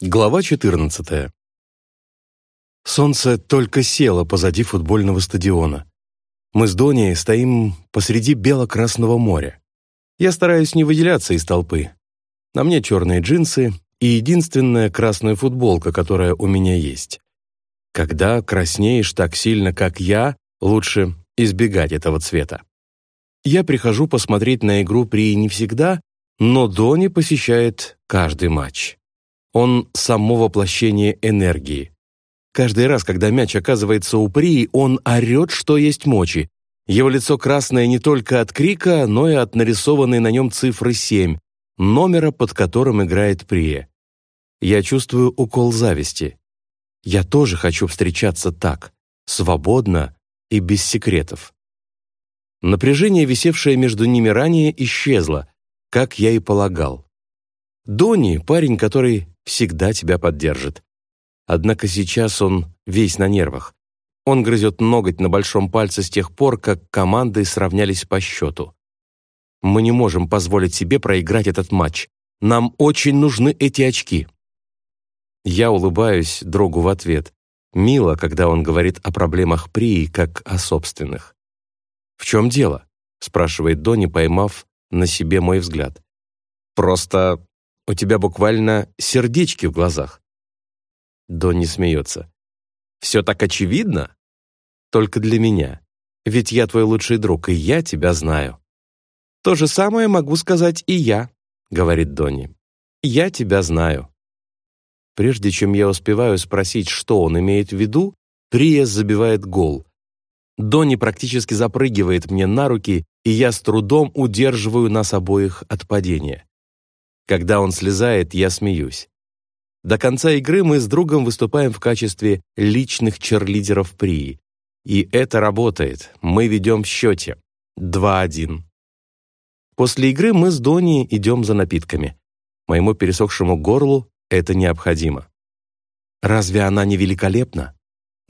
Глава 14. Солнце только село позади футбольного стадиона. Мы с Доней стоим посреди бело-красного моря. Я стараюсь не выделяться из толпы. На мне черные джинсы и единственная красная футболка, которая у меня есть. Когда краснеешь так сильно, как я, лучше избегать этого цвета. Я прихожу посмотреть на игру при не всегда, но Дони посещает каждый матч. Он — само воплощение энергии. Каждый раз, когда мяч оказывается у Прии, он орет, что есть мочи. Его лицо красное не только от крика, но и от нарисованной на нем цифры 7, номера, под которым играет Прия. Я чувствую укол зависти. Я тоже хочу встречаться так, свободно и без секретов. Напряжение, висевшее между ними ранее, исчезло, как я и полагал. Донни — парень, который всегда тебя поддержит. Однако сейчас он весь на нервах. Он грызет ноготь на большом пальце с тех пор, как команды сравнялись по счету. Мы не можем позволить себе проиграть этот матч. Нам очень нужны эти очки. Я улыбаюсь другу в ответ. Мило, когда он говорит о проблемах Прии, как о собственных. «В чем дело?» — спрашивает Донни, поймав на себе мой взгляд. «Просто у тебя буквально сердечки в глазах». Донни смеется. «Все так очевидно?» «Только для меня. Ведь я твой лучший друг, и я тебя знаю». «То же самое могу сказать и я», — говорит Донни. «Я тебя знаю». Прежде чем я успеваю спросить, что он имеет в виду, Прия забивает гол. Донни практически запрыгивает мне на руки, и я с трудом удерживаю нас обоих от падения. Когда он слезает, я смеюсь. До конца игры мы с другом выступаем в качестве личных черлидеров Прии. И это работает. Мы ведем в счете. 2-1. После игры мы с Дони идем за напитками. Моему пересохшему горлу это необходимо. Разве она не великолепна?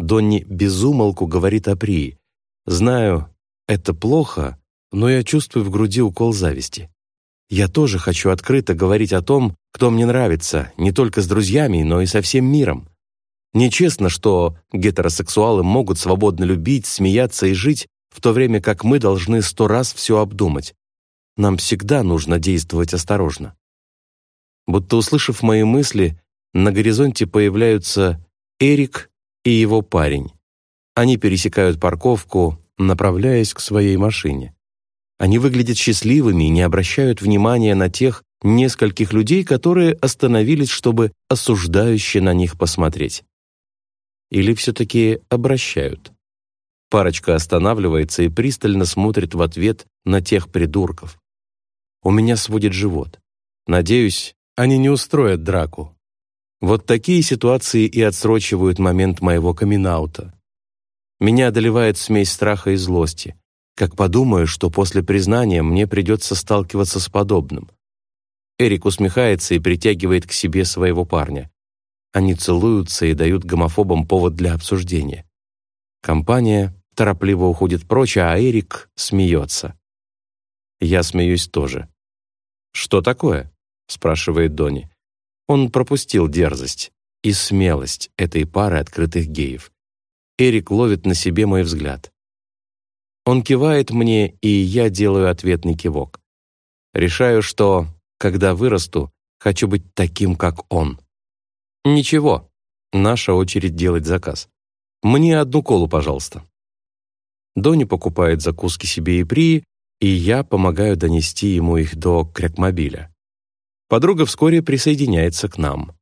Донни безумолку говорит о Прии. Знаю, это плохо, но я чувствую в груди укол зависти. Я тоже хочу открыто говорить о том, кто мне нравится, не только с друзьями, но и со всем миром. Нечестно, что гетеросексуалы могут свободно любить, смеяться и жить, в то время как мы должны сто раз все обдумать. Нам всегда нужно действовать осторожно. Будто услышав мои мысли, на горизонте появляются Эрик и его парень. Они пересекают парковку, направляясь к своей машине. Они выглядят счастливыми и не обращают внимания на тех нескольких людей, которые остановились, чтобы осуждающе на них посмотреть. Или все-таки обращают. Парочка останавливается и пристально смотрит в ответ на тех придурков. У меня сводит живот. Надеюсь, они не устроят драку. Вот такие ситуации и отсрочивают момент моего камин -аута. Меня одолевает смесь страха и злости как подумаю, что после признания мне придется сталкиваться с подобным. Эрик усмехается и притягивает к себе своего парня. Они целуются и дают гомофобам повод для обсуждения. Компания торопливо уходит прочь, а Эрик смеется. Я смеюсь тоже. «Что такое?» — спрашивает Дони. Он пропустил дерзость и смелость этой пары открытых геев. Эрик ловит на себе мой взгляд. Он кивает мне, и я делаю ответный кивок. Решаю, что, когда вырасту, хочу быть таким, как он. Ничего, наша очередь делать заказ. Мне одну колу, пожалуйста. Дони покупает закуски себе и Прии, и я помогаю донести ему их до крякмобиля. Подруга вскоре присоединяется к нам.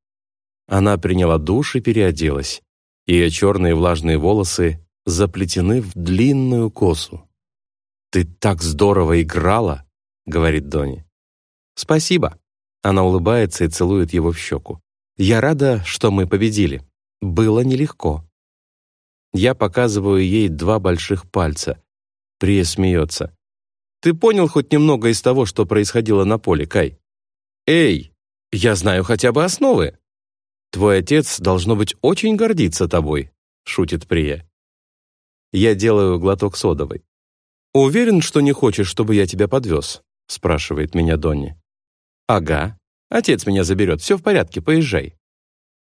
Она приняла душ и переоделась. Ее черные влажные волосы заплетены в длинную косу. «Ты так здорово играла!» — говорит Дони. «Спасибо!» Она улыбается и целует его в щеку. «Я рада, что мы победили. Было нелегко». Я показываю ей два больших пальца. Прия смеется. «Ты понял хоть немного из того, что происходило на поле, Кай?» «Эй, я знаю хотя бы основы!» «Твой отец, должно быть, очень гордится тобой», — шутит Прия. Я делаю глоток содовой. «Уверен, что не хочешь, чтобы я тебя подвез?» — спрашивает меня Донни. «Ага. Отец меня заберет. Все в порядке, поезжай».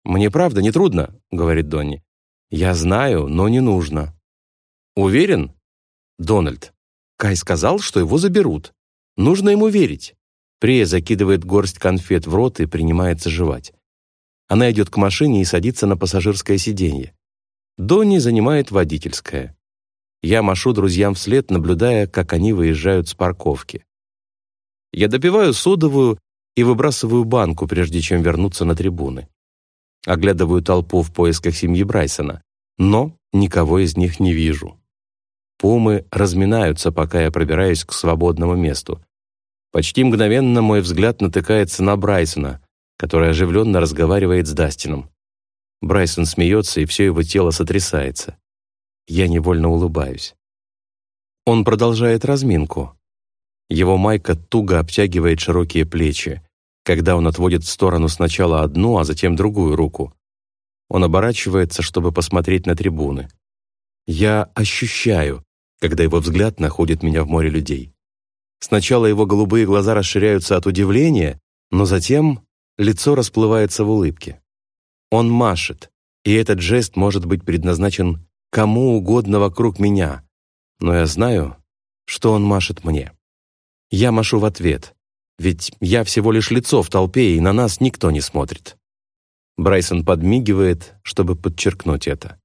«Мне правда не трудно», — говорит Донни. «Я знаю, но не нужно». «Уверен?» «Дональд, Кай сказал, что его заберут. Нужно ему верить». Прия закидывает горсть конфет в рот и принимается жевать. Она идет к машине и садится на пассажирское сиденье. Донни занимает водительское. Я машу друзьям вслед, наблюдая, как они выезжают с парковки. Я допиваю содовую и выбрасываю банку, прежде чем вернуться на трибуны. Оглядываю толпу в поисках семьи Брайсона, но никого из них не вижу. Пумы разминаются, пока я пробираюсь к свободному месту. Почти мгновенно мой взгляд натыкается на Брайсона, который оживленно разговаривает с Дастином. Брайсон смеется, и все его тело сотрясается. Я невольно улыбаюсь. Он продолжает разминку. Его майка туго обтягивает широкие плечи, когда он отводит в сторону сначала одну, а затем другую руку. Он оборачивается, чтобы посмотреть на трибуны. Я ощущаю, когда его взгляд находит меня в море людей. Сначала его голубые глаза расширяются от удивления, но затем лицо расплывается в улыбке. Он машет, и этот жест может быть предназначен кому угодно вокруг меня, но я знаю, что он машет мне. Я машу в ответ, ведь я всего лишь лицо в толпе, и на нас никто не смотрит. Брайсон подмигивает, чтобы подчеркнуть это.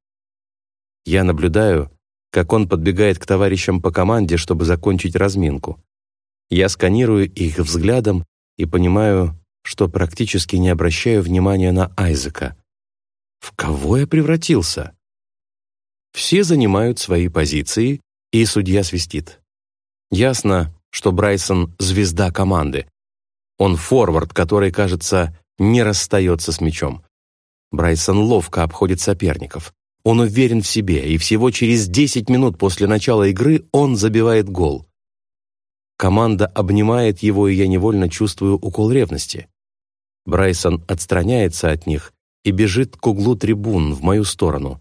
Я наблюдаю, как он подбегает к товарищам по команде, чтобы закончить разминку. Я сканирую их взглядом и понимаю, что практически не обращаю внимания на Айзека. В кого я превратился? Все занимают свои позиции, и судья свистит. Ясно, что Брайсон — звезда команды. Он форвард, который, кажется, не расстается с мячом. Брайсон ловко обходит соперников. Он уверен в себе, и всего через 10 минут после начала игры он забивает гол. Команда обнимает его, и я невольно чувствую укол ревности. Брайсон отстраняется от них и бежит к углу трибун в мою сторону.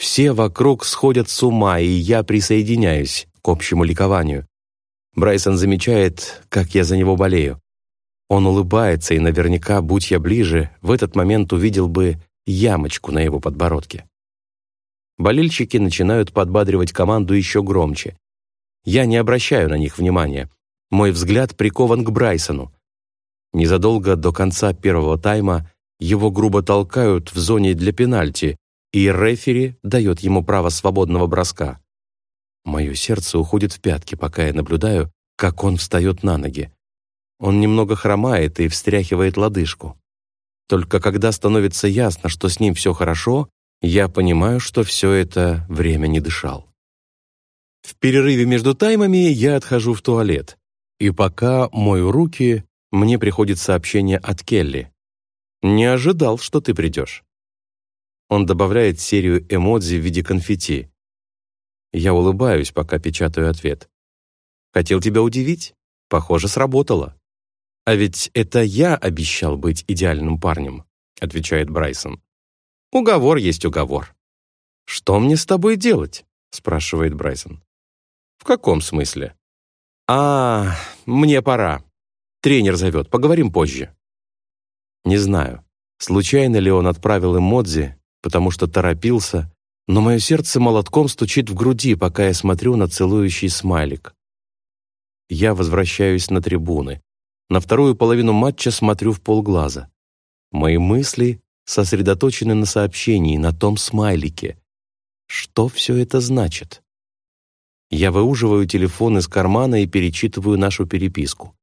Все вокруг сходят с ума, и я присоединяюсь к общему ликованию. Брайсон замечает, как я за него болею. Он улыбается, и наверняка, будь я ближе, в этот момент увидел бы ямочку на его подбородке. Болельщики начинают подбадривать команду еще громче. Я не обращаю на них внимания. Мой взгляд прикован к Брайсону. Незадолго до конца первого тайма его грубо толкают в зоне для пенальти, и рефери дает ему право свободного броска. Мое сердце уходит в пятки, пока я наблюдаю, как он встает на ноги. Он немного хромает и встряхивает лодыжку. Только когда становится ясно, что с ним все хорошо, я понимаю, что все это время не дышал. В перерыве между таймами я отхожу в туалет, и пока мою руки, мне приходит сообщение от Келли. «Не ожидал, что ты придешь». Он добавляет серию эмодзи в виде конфетти. Я улыбаюсь, пока печатаю ответ. «Хотел тебя удивить? Похоже, сработало». «А ведь это я обещал быть идеальным парнем», — отвечает Брайсон. «Уговор есть уговор». «Что мне с тобой делать?» — спрашивает Брайсон. «В каком смысле?» «А, мне пора. Тренер зовет, поговорим позже». Не знаю, случайно ли он отправил эмодзи, потому что торопился, но мое сердце молотком стучит в груди, пока я смотрю на целующий смайлик. Я возвращаюсь на трибуны. На вторую половину матча смотрю в полглаза. Мои мысли сосредоточены на сообщении, на том смайлике. Что все это значит? Я выуживаю телефон из кармана и перечитываю нашу переписку.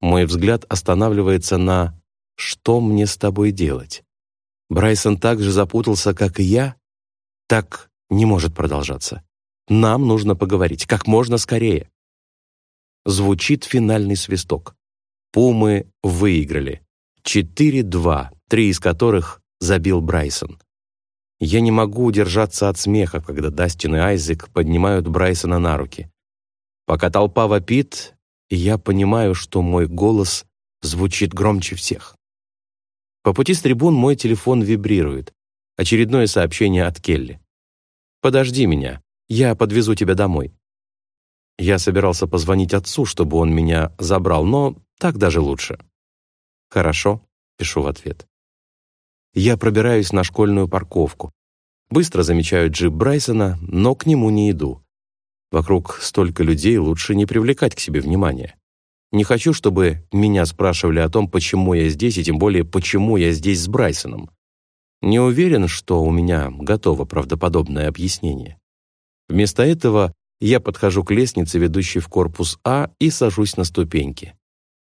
Мой взгляд останавливается на «Что мне с тобой делать?» Брайсон так же запутался, как и я, так не может продолжаться. Нам нужно поговорить как можно скорее. Звучит финальный свисток. Пумы выиграли. 4-2, три из которых забил Брайсон. Я не могу удержаться от смеха, когда Дастин и Айзек поднимают Брайсона на руки. Пока толпа вопит, я понимаю, что мой голос звучит громче всех. По пути с трибун мой телефон вибрирует. Очередное сообщение от Келли. «Подожди меня, я подвезу тебя домой». Я собирался позвонить отцу, чтобы он меня забрал, но так даже лучше. «Хорошо», — пишу в ответ. я пробираюсь на школьную парковку. Быстро замечаю джип Брайсона, но к нему не иду. Вокруг столько людей, лучше не привлекать к себе внимания. Не хочу, чтобы меня спрашивали о том, почему я здесь, и тем более, почему я здесь с Брайсоном. Не уверен, что у меня готово правдоподобное объяснение. Вместо этого я подхожу к лестнице, ведущей в корпус А, и сажусь на ступеньки.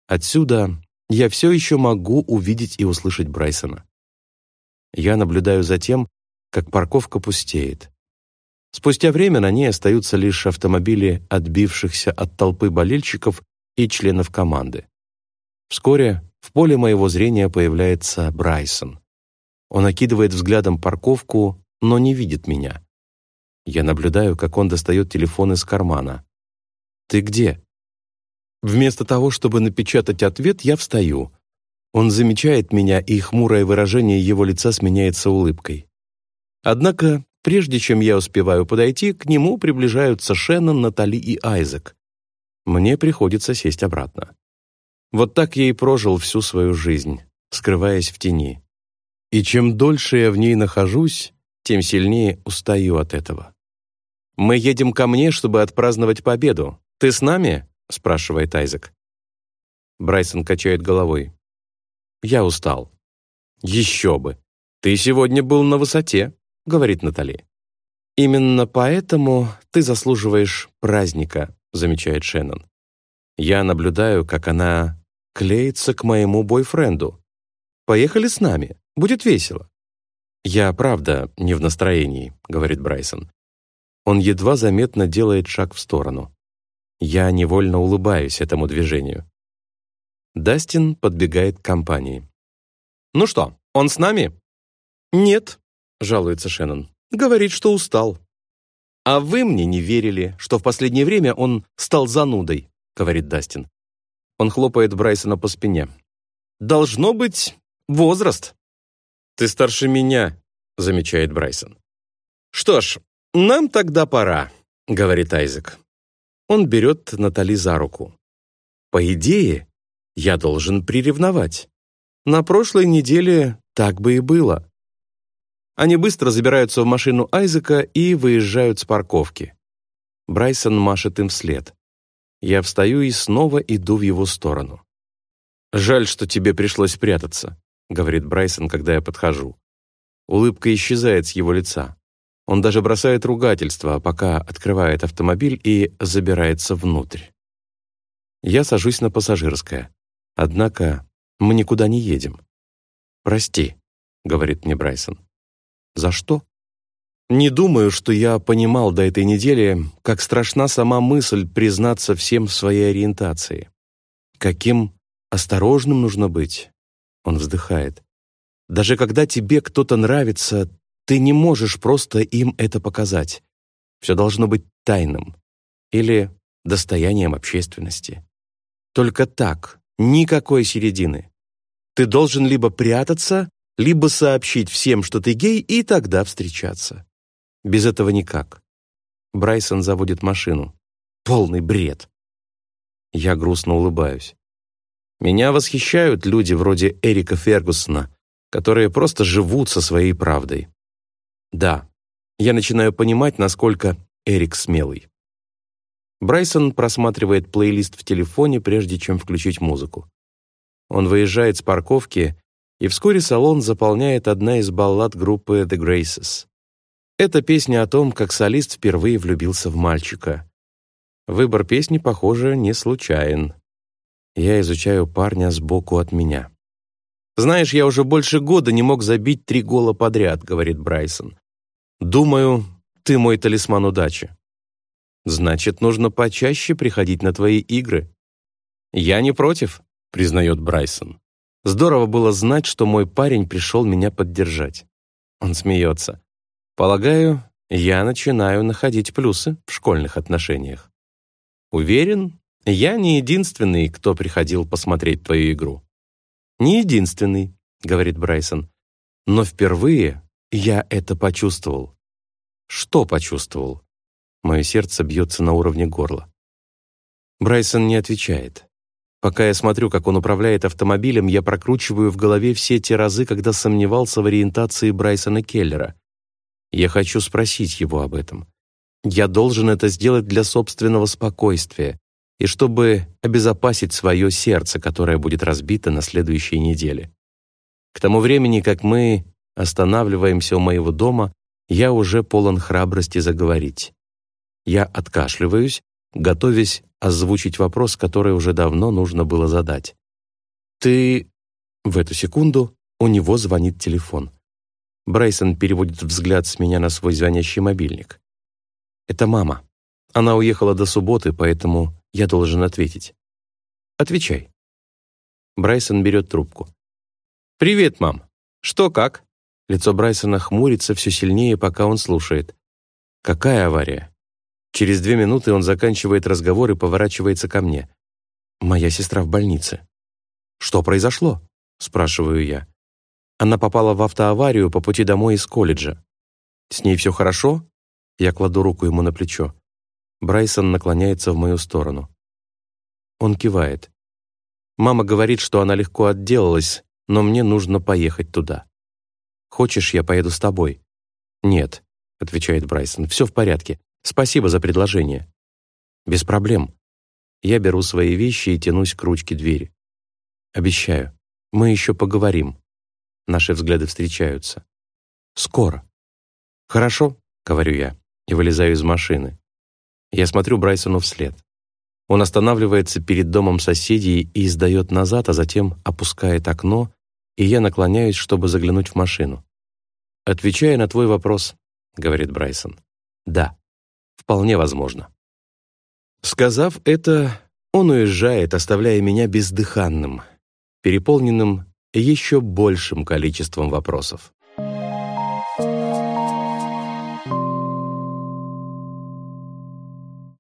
Отсюда я все еще могу увидеть и услышать Брайсона. Я наблюдаю за тем, как парковка пустеет. Спустя время на ней остаются лишь автомобили отбившихся от толпы болельщиков и членов команды. Вскоре в поле моего зрения появляется Брайсон. Он окидывает взглядом парковку, но не видит меня. Я наблюдаю, как он достает телефон из кармана. «Ты где?» Вместо того, чтобы напечатать ответ, я встаю. Он замечает меня, и хмурое выражение его лица сменяется улыбкой. Однако Прежде чем я успеваю подойти, к нему приближаются Шеннон, Натали и Айзек. Мне приходится сесть обратно. Вот так я и прожил всю свою жизнь, скрываясь в тени. И чем дольше я в ней нахожусь, тем сильнее устаю от этого. «Мы едем ко мне, чтобы отпраздновать победу. Ты с нами?» — спрашивает Айзек. Брайсон качает головой. «Я устал». «Еще бы! Ты сегодня был на высоте говорит Натали. «Именно поэтому ты заслуживаешь праздника», замечает Шеннон. Я наблюдаю, как она клеится к моему бойфренду. «Поехали с нами, будет весело». «Я, правда, не в настроении», — говорит Брайсон. Он едва заметно делает шаг в сторону. Я невольно улыбаюсь этому движению. Дастин подбегает к компании. «Ну что, он с нами?» «Нет», — жалуется Шеннон. «Говорит, что устал». «А вы мне не верили, что в последнее время он стал занудой», — говорит Дастин. Он хлопает Брайсона по спине. «Должно быть возраст». «Ты старше меня», — замечает Брайсон. «Что ж, нам тогда пора», — говорит Айзек. Он берет Натали за руку. «По идее, я должен приревновать. На прошлой неделе так бы и было. Они быстро забираются в машину Айзека и выезжают с парковки. Брайсон машет им вслед. Я встаю и снова иду в его сторону. «Жаль, что тебе пришлось прятаться», — говорит Брайсон, когда я подхожу. Улыбка исчезает с его лица. Он даже бросает ругательство, пока открывает автомобиль и забирается внутрь. Я сажусь на пассажирское. Однако мы никуда не едем. «Прости», — говорит мне Брайсон. За что? Не думаю, что я понимал до этой недели, как страшна сама мысль признаться всем в своей ориентации. Каким осторожным нужно быть. Он вздыхает. Даже когда тебе кто-то нравится, ты не можешь просто им это показать. Все должно быть тайным или достоянием общественности. Только так, никакой середины. Ты должен либо прятаться, либо сообщить всем, что ты гей, и тогда встречаться. Без этого никак. Брайсон заводит машину. Полный бред. Я грустно улыбаюсь. Меня восхищают люди вроде Эрика Фергусона, которые просто живут со своей правдой. Да, я начинаю понимать, насколько Эрик смелый. Брайсон просматривает плейлист в телефоне, прежде чем включить музыку. Он выезжает с парковки и вскоре салон заполняет одна из баллад группы The Graces. Это песня о том, как солист впервые влюбился в мальчика. Выбор песни, похоже, не случайен. Я изучаю парня сбоку от меня. «Знаешь, я уже больше года не мог забить три гола подряд», — говорит Брайсон. «Думаю, ты мой талисман удачи». «Значит, нужно почаще приходить на твои игры». «Я не против», — признает Брайсон. Здорово было знать, что мой парень пришел меня поддержать. Он смеется. Полагаю, я начинаю находить плюсы в школьных отношениях. Уверен, я не единственный, кто приходил посмотреть твою игру. Не единственный, говорит Брайсон. Но впервые я это почувствовал. Что почувствовал? Мое сердце бьется на уровне горла. Брайсон не отвечает. Пока я смотрю, как он управляет автомобилем, я прокручиваю в голове все те разы, когда сомневался в ориентации Брайсона Келлера. Я хочу спросить его об этом. Я должен это сделать для собственного спокойствия и чтобы обезопасить свое сердце, которое будет разбито на следующей неделе. К тому времени, как мы останавливаемся у моего дома, я уже полон храбрости заговорить. Я откашливаюсь, готовясь озвучить вопрос, который уже давно нужно было задать. «Ты...» В эту секунду у него звонит телефон. Брайсон переводит взгляд с меня на свой звонящий мобильник. «Это мама. Она уехала до субботы, поэтому я должен ответить». «Отвечай». Брайсон берет трубку. «Привет, мам. Что, как?» Лицо Брайсона хмурится все сильнее, пока он слушает. «Какая авария?» Через две минуты он заканчивает разговор и поворачивается ко мне. «Моя сестра в больнице». «Что произошло?» — спрашиваю я. Она попала в автоаварию по пути домой из колледжа. «С ней все хорошо?» Я кладу руку ему на плечо. Брайсон наклоняется в мою сторону. Он кивает. Мама говорит, что она легко отделалась, но мне нужно поехать туда. «Хочешь, я поеду с тобой?» «Нет», — отвечает Брайсон, — «все в порядке. Спасибо за предложение. Без проблем. Я беру свои вещи и тянусь к ручке двери. Обещаю, мы еще поговорим. Наши взгляды встречаются. Скоро. Хорошо, говорю я и вылезаю из машины. Я смотрю Брайсону вслед. Он останавливается перед домом соседей и издает назад, а затем опускает окно, и я наклоняюсь, чтобы заглянуть в машину. «Отвечая на твой вопрос», — говорит Брайсон, — «да». Вполне возможно. Сказав это, он уезжает, оставляя меня бездыханным, переполненным еще большим количеством вопросов.